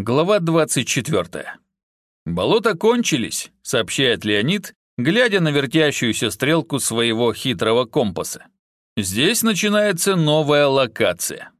Глава 24. «Болота кончились», — сообщает Леонид, глядя на вертящуюся стрелку своего хитрого компаса. «Здесь начинается новая локация».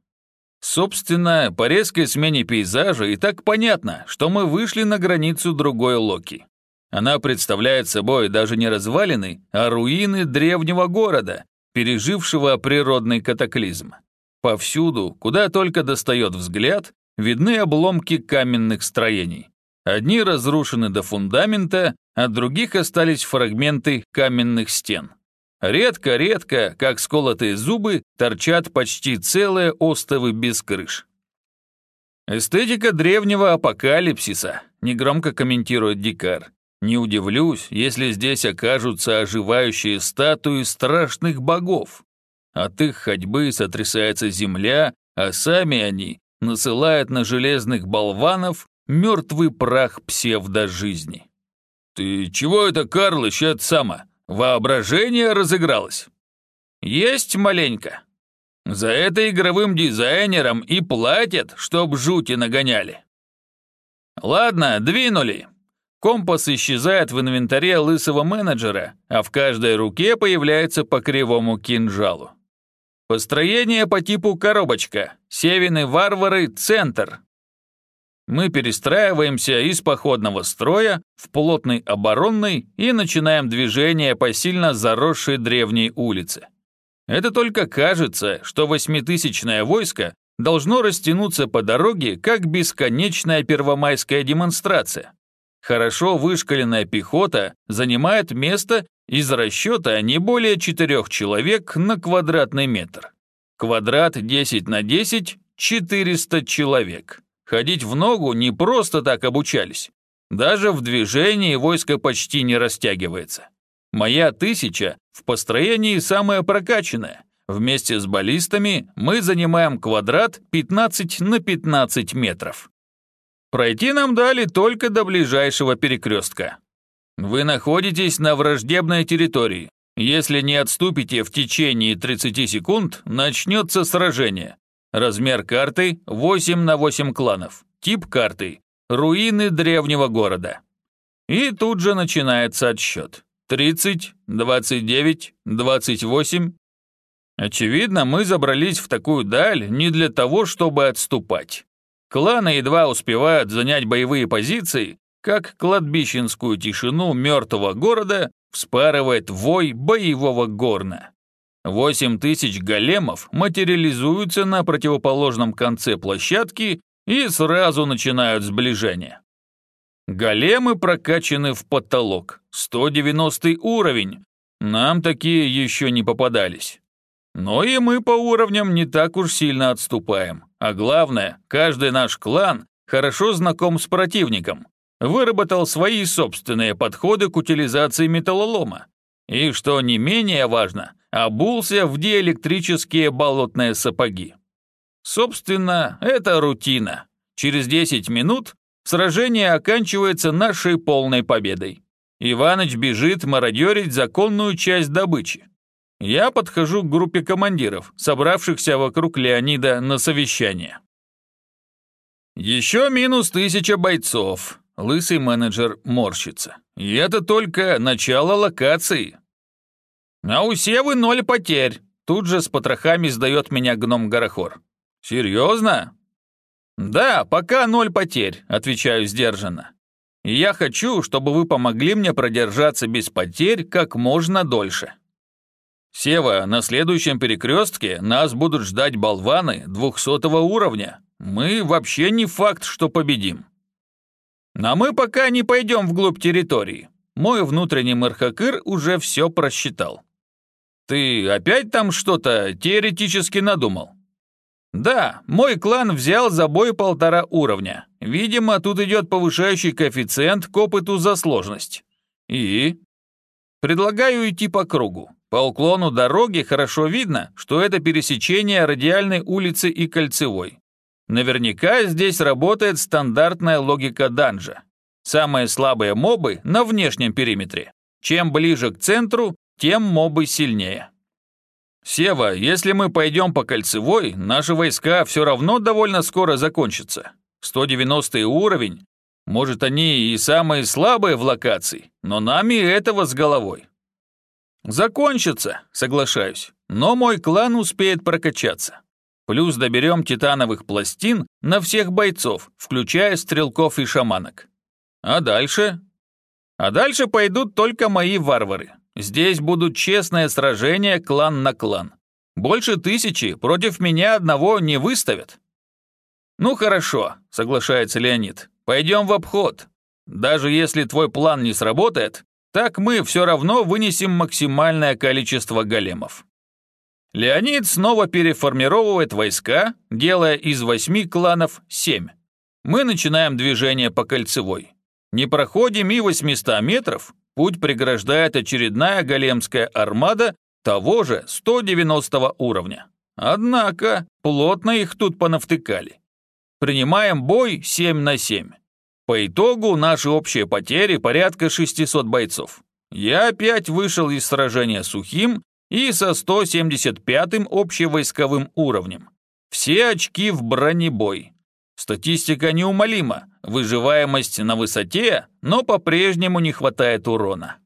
Собственно, по резкой смене пейзажа и так понятно, что мы вышли на границу другой Локи. Она представляет собой даже не развалины, а руины древнего города, пережившего природный катаклизм. Повсюду, куда только достает взгляд, видны обломки каменных строений. Одни разрушены до фундамента, от других остались фрагменты каменных стен. Редко-редко, как сколотые зубы, торчат почти целые остовы без крыш. Эстетика древнего апокалипсиса, негромко комментирует Дикар. Не удивлюсь, если здесь окажутся оживающие статуи страшных богов. От их ходьбы сотрясается земля, а сами они насылает на железных болванов мертвый прах псевдожизни. «Ты чего это, Карлыч, это сама? Воображение разыгралось?» «Есть маленько. За это игровым дизайнерам и платят, чтоб жути нагоняли». «Ладно, двинули». Компас исчезает в инвентаре лысого менеджера, а в каждой руке появляется по кривому кинжалу. Построение по типу коробочка. Севины варвары, центр. Мы перестраиваемся из походного строя в плотный оборонный и начинаем движение по сильно заросшей древней улице. Это только кажется, что восьмитысячное войско должно растянуться по дороге, как бесконечная первомайская демонстрация. Хорошо вышкаленная пехота занимает место из расчета не более четырех человек на квадратный метр. Квадрат 10 на 10 – 400 человек. Ходить в ногу не просто так обучались. Даже в движении войско почти не растягивается. Моя тысяча в построении самая прокачанная. Вместе с баллистами мы занимаем квадрат 15 на 15 метров. Пройти нам дали только до ближайшего перекрестка. Вы находитесь на враждебной территории. Если не отступите в течение 30 секунд, начнется сражение. Размер карты 8 на 8 кланов. Тип карты – руины древнего города. И тут же начинается отсчет. 30, 29, 28. Очевидно, мы забрались в такую даль не для того, чтобы отступать. Кланы едва успевают занять боевые позиции, как кладбищенскую тишину мертвого города вспарывает вой боевого горна. Восемь тысяч големов материализуются на противоположном конце площадки и сразу начинают сближение. Големы прокачаны в потолок, 190 уровень, нам такие еще не попадались. Но и мы по уровням не так уж сильно отступаем. А главное, каждый наш клан хорошо знаком с противником, выработал свои собственные подходы к утилизации металлолома. И, что не менее важно, обулся в диэлектрические болотные сапоги. Собственно, это рутина. Через 10 минут сражение оканчивается нашей полной победой. Иваныч бежит мародерить законную часть добычи. Я подхожу к группе командиров, собравшихся вокруг Леонида на совещание. Еще минус тысяча бойцов. Лысый менеджер морщится. И это только начало локации. А у Севы ноль потерь. Тут же с потрохами сдает меня гном Горохор. Серьезно? Да, пока ноль потерь, отвечаю сдержанно. И я хочу, чтобы вы помогли мне продержаться без потерь как можно дольше. Сева, на следующем перекрестке нас будут ждать болваны двухсотого уровня. Мы вообще не факт, что победим. Но мы пока не пойдем вглубь территории. Мой внутренний Мархакыр уже все просчитал. Ты опять там что-то теоретически надумал? Да, мой клан взял за бой полтора уровня. Видимо, тут идет повышающий коэффициент к опыту за сложность. И? Предлагаю идти по кругу. По уклону дороги хорошо видно, что это пересечение радиальной улицы и кольцевой. Наверняка здесь работает стандартная логика данжа. Самые слабые мобы на внешнем периметре. Чем ближе к центру, тем мобы сильнее. Сева, если мы пойдем по кольцевой, наши войска все равно довольно скоро закончатся. 190 уровень. Может, они и самые слабые в локации, но нами этого с головой. Закончится, соглашаюсь, но мой клан успеет прокачаться. Плюс доберем титановых пластин на всех бойцов, включая стрелков и шаманок. А дальше? А дальше пойдут только мои варвары. Здесь будут честные сражения клан на клан. Больше тысячи против меня одного не выставят. Ну хорошо, соглашается Леонид. Пойдем в обход. Даже если твой план не сработает, так мы все равно вынесем максимальное количество големов. Леонид снова переформировывает войска, делая из восьми кланов семь. Мы начинаем движение по кольцевой. Не проходим и 800 метров, путь преграждает очередная големская армада того же 190 уровня. Однако, плотно их тут понавтыкали. Принимаем бой 7 на 7. По итогу наши общие потери порядка 600 бойцов. Я опять вышел из сражения сухим и со 175-м общевойсковым уровнем. Все очки в бронебой. Статистика неумолима, выживаемость на высоте, но по-прежнему не хватает урона.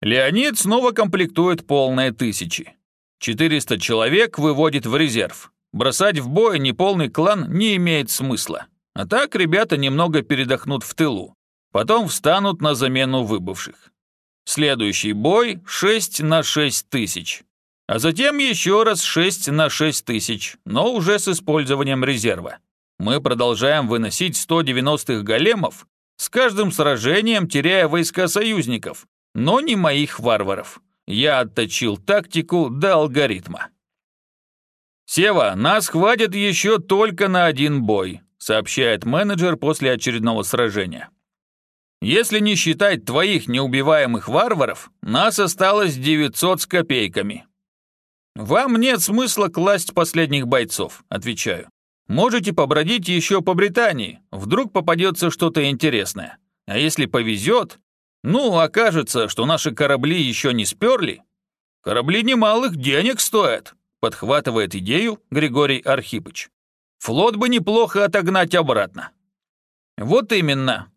Леонид снова комплектует полные тысячи. 400 человек выводит в резерв. Бросать в бой неполный клан не имеет смысла. А так ребята немного передохнут в тылу. Потом встанут на замену выбывших. Следующий бой 6 на 6 тысяч. А затем еще раз 6 на 6 тысяч, но уже с использованием резерва. Мы продолжаем выносить 190-х големов, с каждым сражением теряя войска союзников, но не моих варваров. Я отточил тактику до алгоритма. «Сева, нас хватит еще только на один бой», сообщает менеджер после очередного сражения. «Если не считать твоих неубиваемых варваров, нас осталось 900 с копейками». «Вам нет смысла класть последних бойцов», отвечаю. «Можете побродить еще по Британии, вдруг попадется что-то интересное. А если повезет, ну, окажется, что наши корабли еще не сперли. Корабли немалых денег стоят, подхватывает идею Григорий Архипыч. Флот бы неплохо отогнать обратно. Вот именно.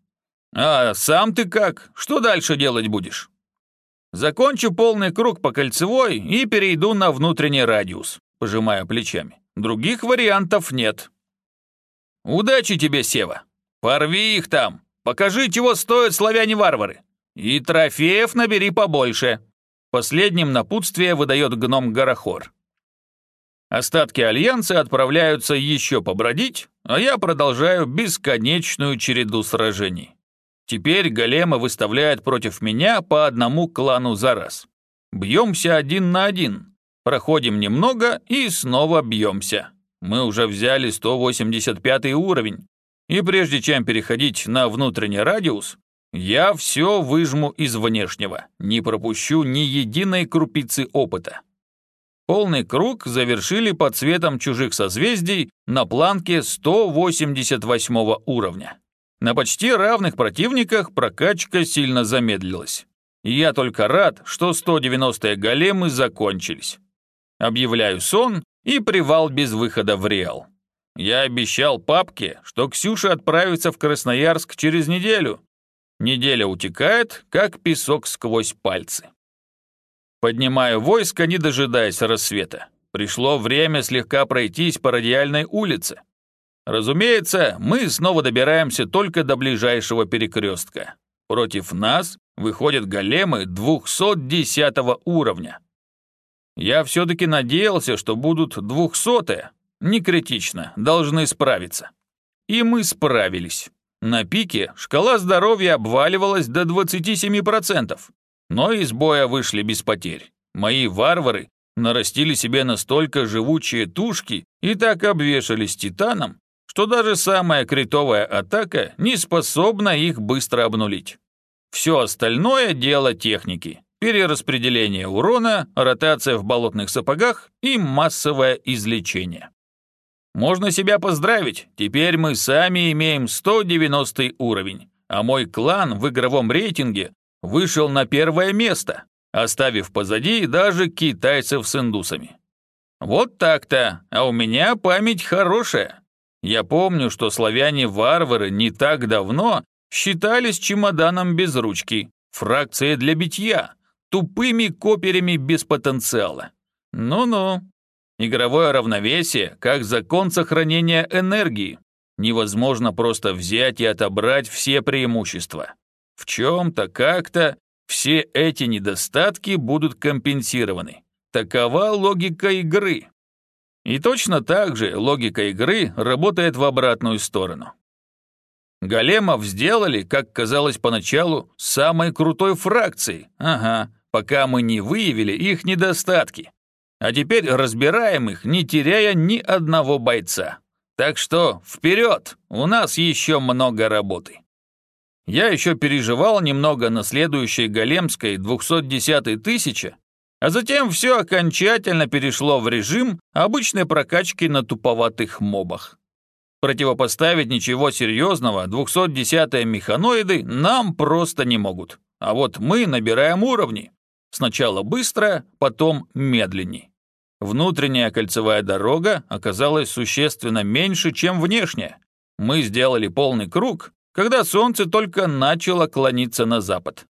А сам ты как? Что дальше делать будешь? Закончу полный круг по кольцевой и перейду на внутренний радиус, пожимая плечами. Других вариантов нет. Удачи тебе, Сева. Порви их там. Покажи, чего стоят славяне-варвары. И трофеев набери побольше. Последним напутствие выдает гном Горохор. Остатки Альянса отправляются еще побродить, а я продолжаю бесконечную череду сражений. Теперь голема выставляет против меня по одному клану за раз. Бьемся один на один. Проходим немного и снова бьемся. Мы уже взяли 185 уровень. И прежде чем переходить на внутренний радиус, я все выжму из внешнего, не пропущу ни единой крупицы опыта. Полный круг завершили под цветом чужих созвездий на планке 188 уровня. На почти равных противниках прокачка сильно замедлилась. Я только рад, что 190-е големы закончились. Объявляю сон и привал без выхода в Реал. Я обещал папке, что Ксюша отправится в Красноярск через неделю, Неделя утекает, как песок сквозь пальцы. Поднимаю войско, не дожидаясь рассвета. Пришло время слегка пройтись по радиальной улице. Разумеется, мы снова добираемся только до ближайшего перекрестка. Против нас выходят големы 210 уровня. Я все-таки надеялся, что будут 200 Не критично, должны справиться. И мы справились. На пике шкала здоровья обваливалась до 27%, но из боя вышли без потерь. Мои варвары нарастили себе настолько живучие тушки и так обвешались титаном, что даже самая критовая атака не способна их быстро обнулить. Все остальное – дело техники. Перераспределение урона, ротация в болотных сапогах и массовое излечение. Можно себя поздравить, теперь мы сами имеем 190 уровень, а мой клан в игровом рейтинге вышел на первое место, оставив позади даже китайцев с индусами. Вот так-то, а у меня память хорошая. Я помню, что славяне-варвары не так давно считались чемоданом без ручки, фракцией для битья, тупыми коперями без потенциала. Ну-ну. Игровое равновесие как закон сохранения энергии. Невозможно просто взять и отобрать все преимущества. В чем-то, как-то все эти недостатки будут компенсированы. Такова логика игры. И точно так же логика игры работает в обратную сторону. Големов сделали, как казалось поначалу, самой крутой фракцией. Ага, пока мы не выявили их недостатки. А теперь разбираем их, не теряя ни одного бойца. Так что вперед, у нас еще много работы. Я еще переживал немного на следующей големской 210 тысяче, а затем все окончательно перешло в режим обычной прокачки на туповатых мобах. Противопоставить ничего серьезного 210-е механоиды нам просто не могут. А вот мы набираем уровни. Сначала быстро, потом медленней. Внутренняя кольцевая дорога оказалась существенно меньше, чем внешняя. Мы сделали полный круг, когда солнце только начало клониться на запад.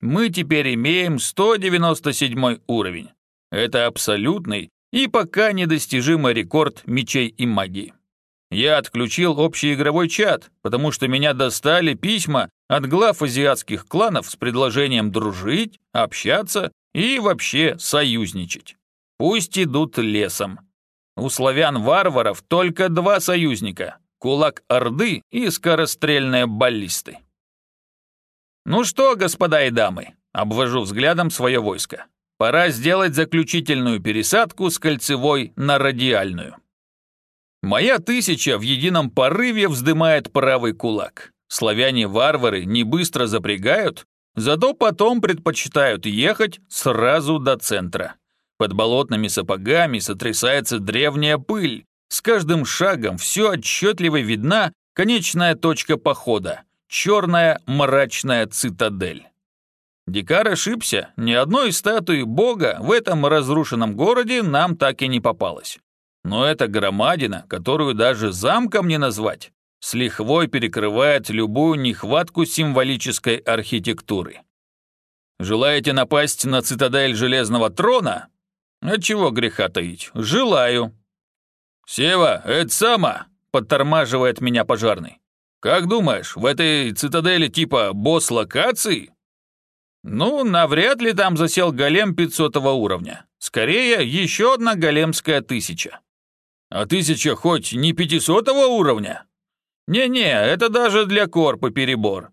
Мы теперь имеем 197 уровень. Это абсолютный и пока недостижимый рекорд мечей и магии. Я отключил общий игровой чат, потому что меня достали письма от глав азиатских кланов с предложением дружить, общаться и вообще союзничать. Пусть идут лесом. У славян-варваров только два союзника – кулак Орды и скорострельные баллисты. «Ну что, господа и дамы», — обвожу взглядом свое войско, «пора сделать заключительную пересадку с кольцевой на радиальную». Моя тысяча в едином порыве вздымает правый кулак. Славяне-варвары не быстро запрягают, зато потом предпочитают ехать сразу до центра. Под болотными сапогами сотрясается древняя пыль. С каждым шагом все отчетливо видна конечная точка похода черная мрачная цитадель. Дикар ошибся, ни одной статуи бога в этом разрушенном городе нам так и не попалось. Но эта громадина, которую даже замком не назвать, с лихвой перекрывает любую нехватку символической архитектуры. Желаете напасть на цитадель Железного Трона? Отчего греха таить? Желаю. «Сева, это сама!» — подтормаживает меня пожарный. Как думаешь, в этой цитадели типа босс локации? Ну, навряд ли там засел голем 500 уровня. Скорее, еще одна големская тысяча. А тысяча хоть не 500 уровня? Не-не, это даже для корпа перебор.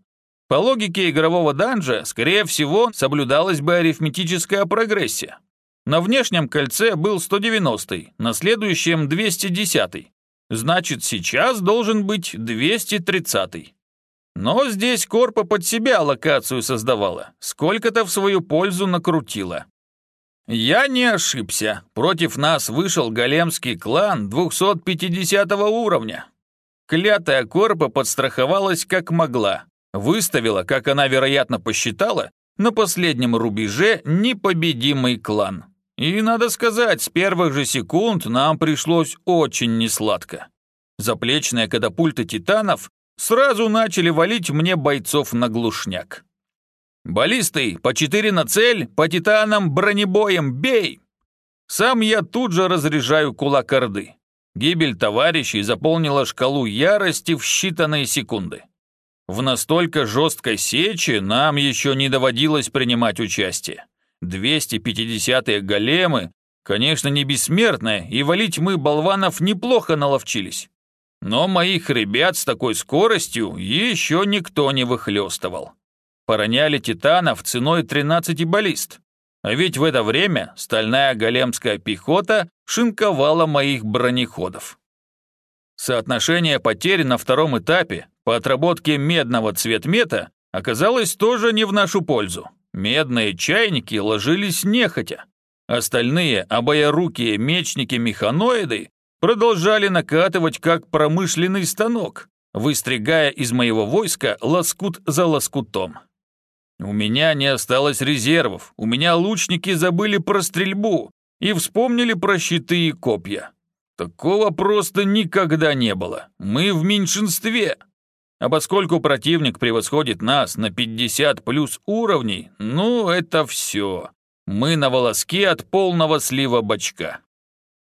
По логике игрового данжа, скорее всего, соблюдалась бы арифметическая прогрессия. На внешнем кольце был 190 на следующем 210 -й. Значит, сейчас должен быть 230-й. Но здесь Корпа под себя локацию создавала, сколько-то в свою пользу накрутила. Я не ошибся. Против нас вышел големский клан 250 уровня. Клятая Корпа подстраховалась как могла. Выставила, как она, вероятно, посчитала, на последнем рубеже непобедимый клан. И, надо сказать, с первых же секунд нам пришлось очень несладко. Заплечные катапульты титанов сразу начали валить мне бойцов на глушняк. «Баллисты, по четыре на цель, по титанам бронебоем, бей!» Сам я тут же разряжаю кулак Орды. Гибель товарищей заполнила шкалу ярости в считанные секунды. В настолько жесткой сече нам еще не доводилось принимать участие. 250-е големы, конечно, не бессмертные, и валить мы, болванов, неплохо наловчились. Но моих ребят с такой скоростью еще никто не выхлестывал. Пороняли титанов ценой 13 баллист. А ведь в это время стальная големская пехота шинковала моих бронеходов. Соотношение потерь на втором этапе по отработке медного цветмета оказалось тоже не в нашу пользу. Медные чайники ложились нехотя. Остальные обоярукие мечники-механоиды продолжали накатывать как промышленный станок, выстригая из моего войска лоскут за лоскутом. У меня не осталось резервов, у меня лучники забыли про стрельбу и вспомнили про щиты и копья. Такого просто никогда не было. Мы в меньшинстве. А поскольку противник превосходит нас на 50 плюс уровней, ну это все. Мы на волоске от полного слива бачка.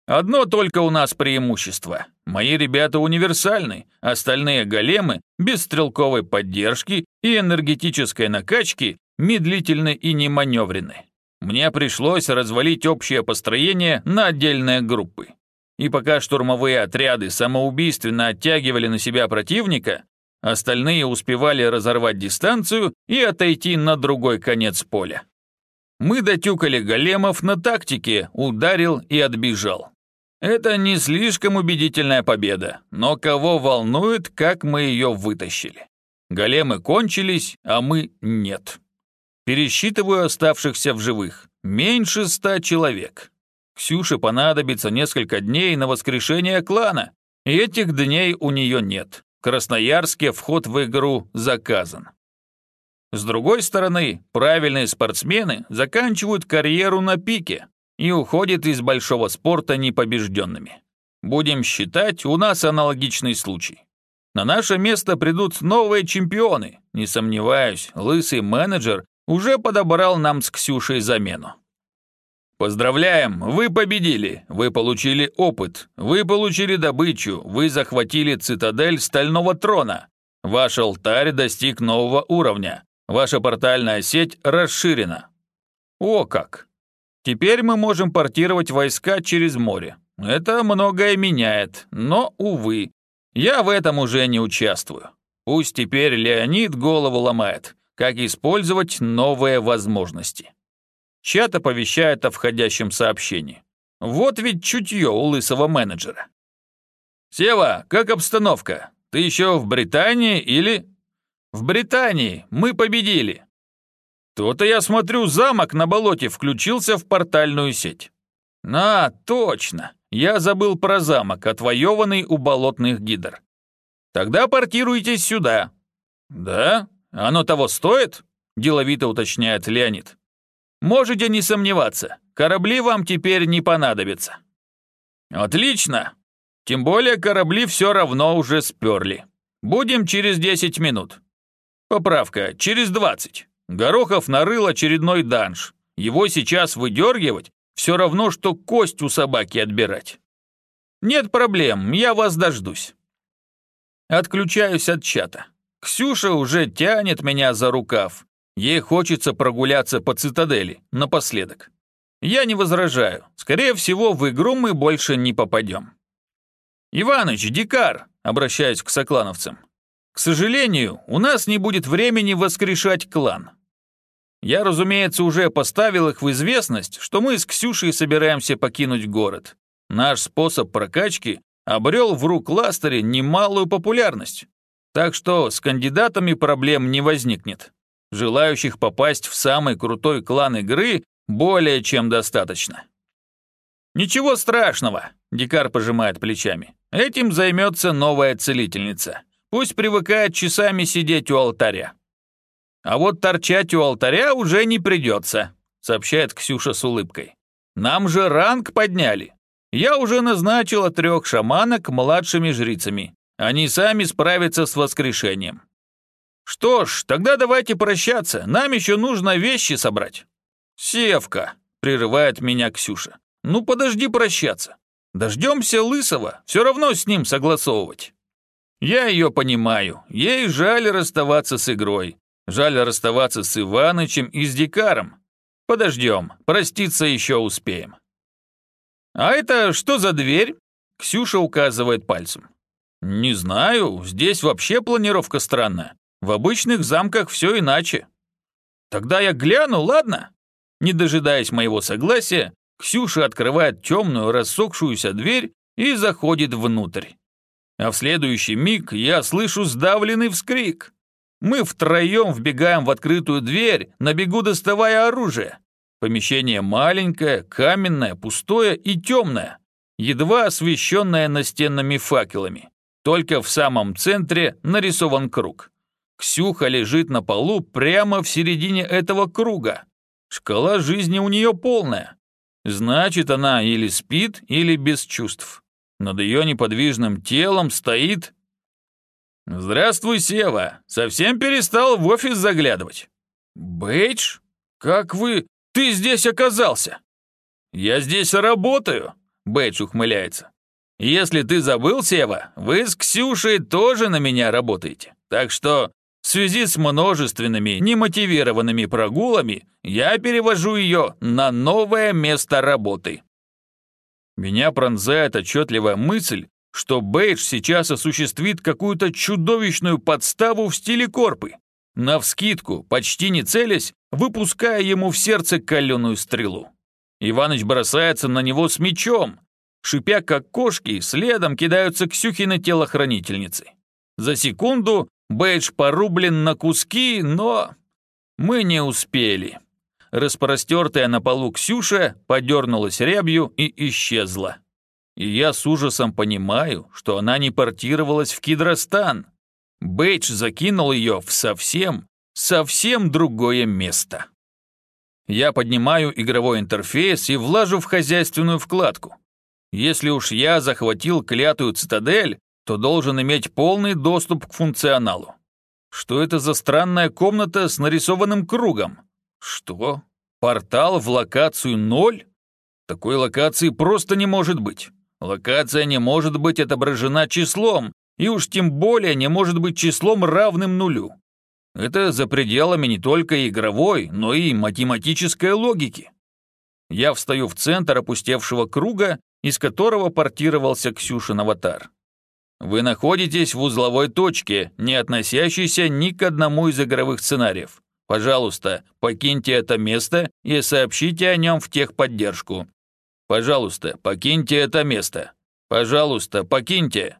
Одно только у нас преимущество. Мои ребята универсальны, остальные големы без стрелковой поддержки и энергетической накачки медлительны и неманеврены. Мне пришлось развалить общее построение на отдельные группы. И пока штурмовые отряды самоубийственно оттягивали на себя противника, остальные успевали разорвать дистанцию и отойти на другой конец поля. Мы дотюкали големов на тактике, ударил и отбежал. Это не слишком убедительная победа, но кого волнует, как мы ее вытащили. Големы кончились, а мы нет. Пересчитываю оставшихся в живых. Меньше ста человек. Ксюше понадобится несколько дней на воскрешение клана, и этих дней у нее нет. Красноярске вход в игру заказан. С другой стороны, правильные спортсмены заканчивают карьеру на пике, и уходят из большого спорта непобежденными. Будем считать, у нас аналогичный случай. На наше место придут новые чемпионы. Не сомневаюсь, лысый менеджер уже подобрал нам с Ксюшей замену. Поздравляем, вы победили, вы получили опыт, вы получили добычу, вы захватили цитадель Стального Трона. Ваш алтарь достиг нового уровня, ваша портальная сеть расширена. О как! Теперь мы можем портировать войска через море. Это многое меняет, но, увы, я в этом уже не участвую. Пусть теперь Леонид голову ломает, как использовать новые возможности. Чат оповещает о входящем сообщении. Вот ведь чутье у лысого менеджера. «Сева, как обстановка? Ты еще в Британии или...» «В Британии. Мы победили. То-то я смотрю, замок на болоте включился в портальную сеть. А, точно. Я забыл про замок, отвоеванный у болотных гидр. Тогда портируйтесь сюда. Да? Оно того стоит? Деловито уточняет Леонид. Можете не сомневаться, корабли вам теперь не понадобятся. Отлично. Тем более корабли все равно уже сперли. Будем через 10 минут. Поправка, через 20. Горохов нарыл очередной данж. Его сейчас выдергивать все равно, что кость у собаки отбирать. Нет проблем, я вас дождусь. Отключаюсь от чата. Ксюша уже тянет меня за рукав. Ей хочется прогуляться по цитадели, напоследок. Я не возражаю. Скорее всего, в игру мы больше не попадем. «Иваныч, дикар!» — обращаюсь к соклановцам. «К сожалению, у нас не будет времени воскрешать клан. Я, разумеется, уже поставил их в известность, что мы с Ксюшей собираемся покинуть город. Наш способ прокачки обрел в рук Ластере немалую популярность. Так что с кандидатами проблем не возникнет. Желающих попасть в самый крутой клан игры более чем достаточно. «Ничего страшного», — Дикар пожимает плечами. «Этим займется новая целительница. Пусть привыкает часами сидеть у алтаря. А вот торчать у алтаря уже не придется», сообщает Ксюша с улыбкой. «Нам же ранг подняли. Я уже назначила трех шаманок младшими жрицами. Они сами справятся с воскрешением». «Что ж, тогда давайте прощаться. Нам еще нужно вещи собрать». «Севка», — прерывает меня Ксюша. «Ну подожди прощаться. Дождемся Лысого, все равно с ним согласовывать». Я ее понимаю. Ей жаль расставаться с игрой. Жаль расставаться с Иванычем и с Дикаром. Подождем, проститься еще успеем. А это что за дверь? Ксюша указывает пальцем. Не знаю, здесь вообще планировка странная. В обычных замках все иначе. Тогда я гляну, ладно? Не дожидаясь моего согласия, Ксюша открывает темную рассохшуюся дверь и заходит внутрь. А в следующий миг я слышу сдавленный вскрик. Мы втроем вбегаем в открытую дверь, на бегу доставая оружие. Помещение маленькое, каменное, пустое и темное, едва освещенное настенными факелами. Только в самом центре нарисован круг. Ксюха лежит на полу прямо в середине этого круга. Шкала жизни у нее полная. Значит, она или спит, или без чувств. Над ее неподвижным телом стоит... «Здравствуй, Сева! Совсем перестал в офис заглядывать?» «Бейдж? Как вы... Ты здесь оказался?» «Я здесь работаю», — Бейдж ухмыляется. «Если ты забыл, Сева, вы с Ксюшей тоже на меня работаете. Так что в связи с множественными немотивированными прогулами я перевожу ее на новое место работы». Меня пронзает отчетливая мысль, что Бейдж сейчас осуществит какую-то чудовищную подставу в стиле корпы. Навскидку, почти не целясь, выпуская ему в сердце каленую стрелу. Иваныч бросается на него с мечом. Шипя как кошки, следом кидаются Ксюхины телохранительницы. За секунду Бейдж порублен на куски, но... Мы не успели. Распростертая на полу Ксюша подернулась рябью и исчезла. И я с ужасом понимаю, что она не портировалась в Кидростан. Бейдж закинул ее в совсем, совсем другое место. Я поднимаю игровой интерфейс и влажу в хозяйственную вкладку. Если уж я захватил клятую цитадель, то должен иметь полный доступ к функционалу. Что это за странная комната с нарисованным кругом? Что? Портал в локацию 0? Такой локации просто не может быть. Локация не может быть отображена числом, и уж тем более не может быть числом равным нулю. Это за пределами не только игровой, но и математической логики. Я встаю в центр опустевшего круга, из которого портировался Ксюшин аватар. Вы находитесь в узловой точке, не относящейся ни к одному из игровых сценариев. Пожалуйста, покиньте это место и сообщите о нем в техподдержку. Пожалуйста, покиньте это место. Пожалуйста, покиньте.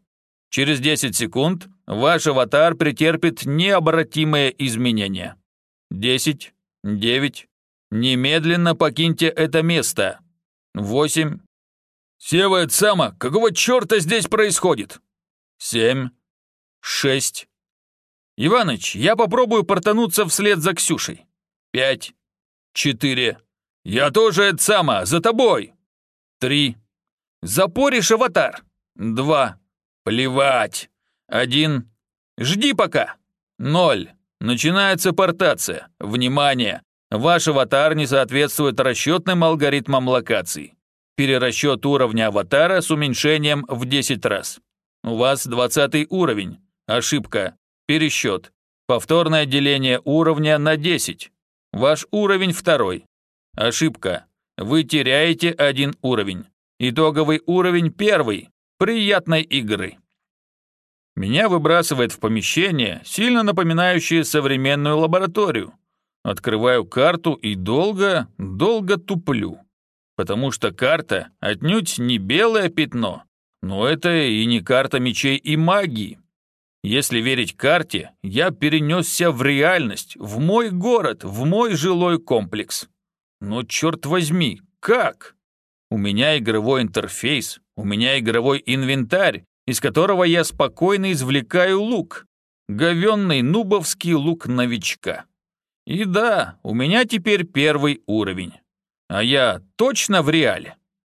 Через 10 секунд ваш аватар претерпит необратимые изменения. 10, 9, немедленно покиньте это место. 8. Сева, Сама, какого черта здесь происходит? 7, 6. Иваныч, я попробую портануться вслед за Ксюшей. 5, 4. Я тоже это Сама, за тобой. 3. Запоришь аватар. 2. Плевать. Один. Жди пока. Ноль. Начинается портация. Внимание! Ваш аватар не соответствует расчетным алгоритмам локаций. Перерасчет уровня аватара с уменьшением в 10 раз. У вас 20 уровень. Ошибка. Пересчет. Повторное деление уровня на 10. Ваш уровень второй. Ошибка. Вы теряете один уровень. Итоговый уровень первый. Приятной игры. Меня выбрасывает в помещение, сильно напоминающее современную лабораторию. Открываю карту и долго, долго туплю. Потому что карта отнюдь не белое пятно, но это и не карта мечей и магии. Если верить карте, я перенесся в реальность, в мой город, в мой жилой комплекс. Но черт возьми, как? У меня игровой интерфейс, у меня игровой инвентарь, из которого я спокойно извлекаю лук. Говенный нубовский лук новичка. И да, у меня теперь первый уровень. А я точно в реале.